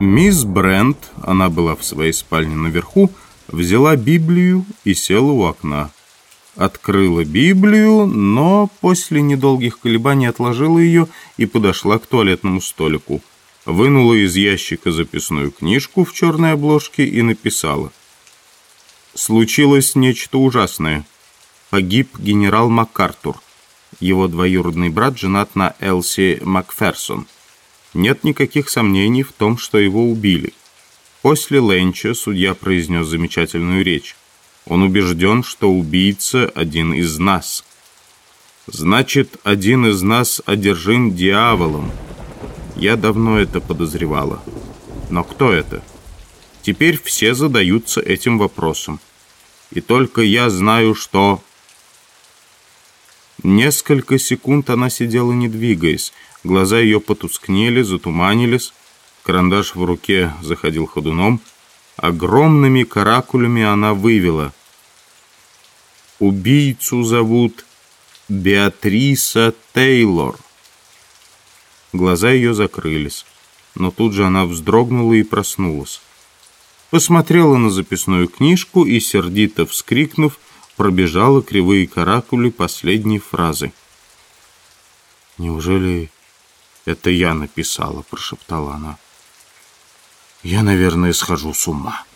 Мисс Брент, она была в своей спальне наверху, взяла Библию и села у окна. Открыла Библию, но после недолгих колебаний отложила ее и подошла к туалетному столику. Вынула из ящика записную книжку в черной обложке и написала. Случилось нечто ужасное. Погиб генерал МакАртур. Его двоюродный брат женат на Элси Макферсон. Нет никаких сомнений в том, что его убили. После Ленча судья произнес замечательную речь. Он убежден, что убийца один из нас. Значит, один из нас одержим дьяволом. Я давно это подозревала. Но кто это? Теперь все задаются этим вопросом. И только я знаю, что... Несколько секунд она сидела, не двигаясь. Глаза ее потускнели, затуманились. Карандаш в руке заходил ходуном. Огромными каракулями она вывела. «Убийцу зовут Беатриса Тейлор». Глаза ее закрылись, но тут же она вздрогнула и проснулась. Посмотрела на записную книжку и, сердито вскрикнув, пробежала кривые каракули последней фразы. «Неужели это я написала?» – прошептала она. «Я, наверное, схожу с ума».